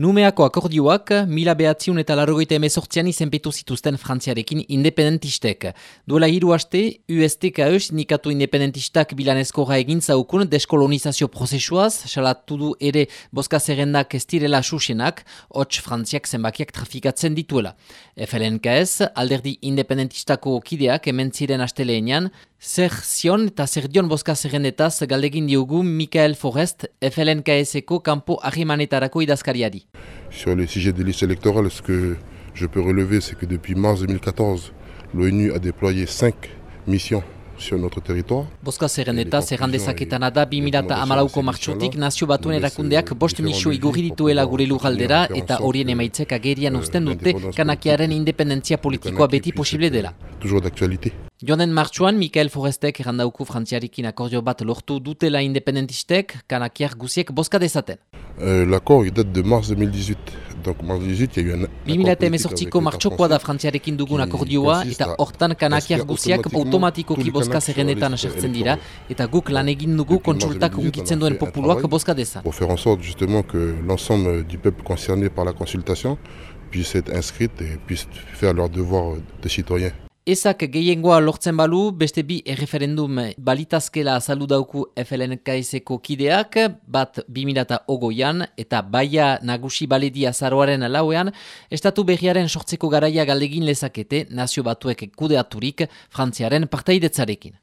Numeako akordioak, mila behatziun eta larrogeita emezortzian izenpetu zituzten frantziarekin independentistek. Duela hiru haste, USTKE sindikatu independentistak bilanezko egin zaukun deskolonizazio prozesuaz, salatu du ere boska zerrendak ez direla susenak, hots frantziak zenbakiak trafikatzen dituela. FLNKS, alderdi independentistako kideak hemen ziren asteleenean, zer zion eta zer dion boska zerrendetaz galdegin diogu Mikael Forest, FLNKS-eko kampo ahimanetarako idazkariari. Sur le sujet des listes électorales, ce que je peux relever, c'est que depuis mars 2014, l'ONU a déployé cinq missions sur notre territoire. Boska zerrendeta, zerrandezaketan da 2008ko martxotik nazio batuen erakundeak bost misio igurri dituela gure lujaldera eta horien emaitzek agerian usten dute kanakiaren independentzia politikoa beti posible dela. Toujours d'actualité. Joanen martxuan, Mikael Forestek errandauku frantziarekin akordio bat lortu dutela independentistek, kanakiar guziek boska dezaten. Euh, L'accord il date de mars 2018. Donc mars 2018, il y a eu un... 2018ko martxokoa da frantziarekin dugun akordioa eta hortan kanakiar guziak automatikoki boska zerrenetan sartzen dira eta guk lan egin dugu kontsultak unkitzen duen populuak boska deza. Pour faire en sorte justement que l'ensemble du peuple concerné par la consultation puisse être inscrite et puisse faire leur devoir de citoyen. Ezak gehiengoa lortzen balu, beste bi erreferendum balitazkela azaldu dauku FLNKS-eko kideak, bat 2008an eta baia nagusi baledi azaroaren lauean, estatu berriaren sortzeko garaia galdegin lezakete nazio batuek kudeaturik Frantziaren partaidetzarekin.